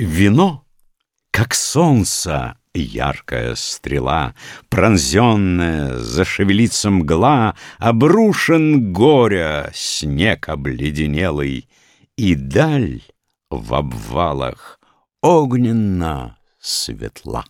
Вино, как солнце, яркая стрела, Пронзенная, зашевелится мгла, Обрушен горя снег обледенелый, И даль в обвалах огненно светла.